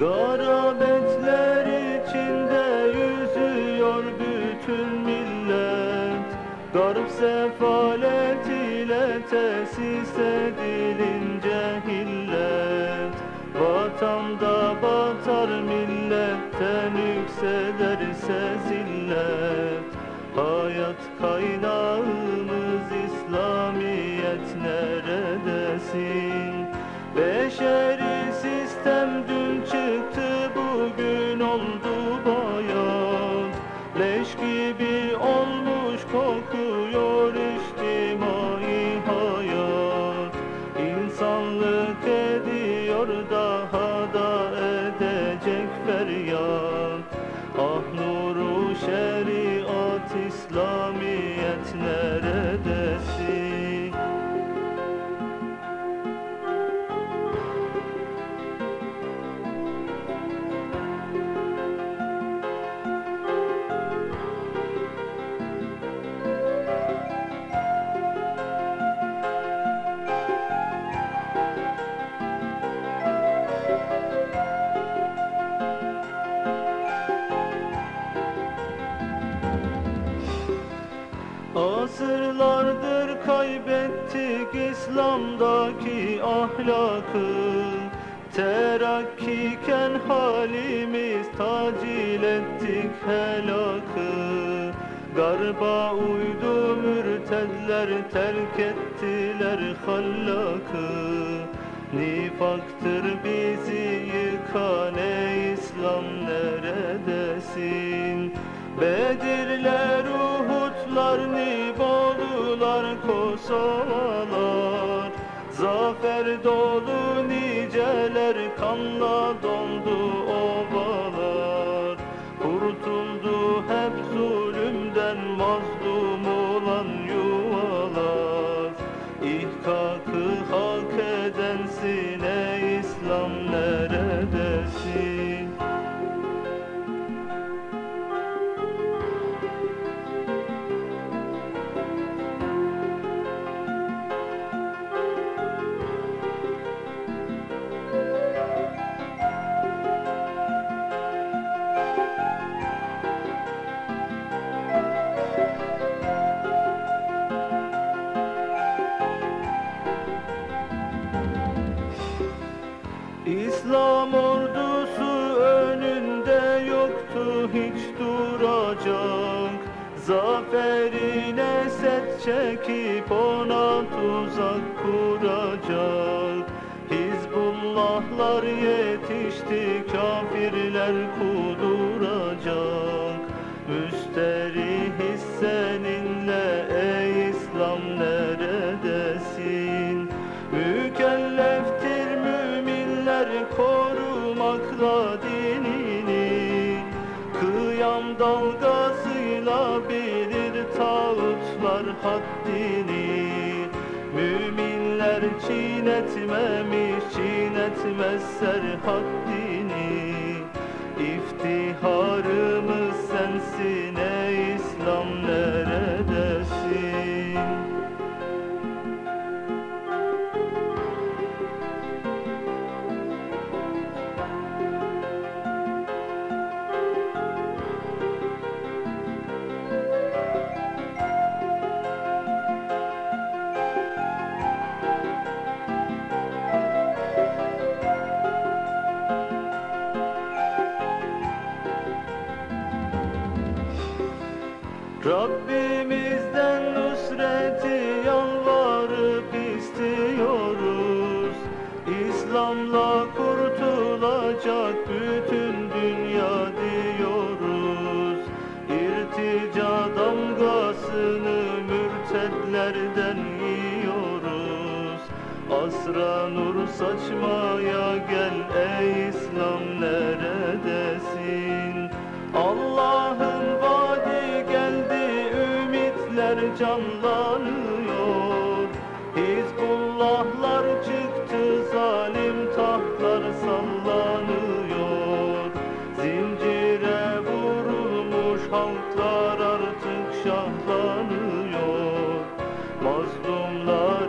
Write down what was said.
Cenabetler içinde yüzüyor bütün millet. Garip sefalet ile tesis edilince hillet Vatanda batar milletten yükselirse zillet. Hayat kaynağımız İslamiyet neredesin? Beşeri İslam'daki ahlakı Terakkiken halimiz tacil ettik helakı. Garba uydu mürtedler terk ettiler hallakı. Nifaktır bizi yıkan ey İslam neredesin? Bedirler, Uhudlar, Nibolular, Kosovalar Zafer dolu niceler kanla dondu ovalar. Kurtuldu hep zulümden mazlum olan yuvalar. İhkakı hak edensin İslam ordusu önünde yoktu hiç duracak. Zaferine set çekip ona tuzak kuracak. Hizbullahlar yetişti kafirler kuduracak. Müsterih dinini Kıyam dalgasıyla bilir tağutlar haddini. Müminler çiğnetmemiş çiğnetmez serhaddini İftiharımız Rabbimizden nusreti yalvarıp istiyoruz İslam'la kurtulacak bütün dünya diyoruz İrtica damgasını mürtedlerden yiyoruz Asra nur saçmaya gel ey İslam? mazlumlar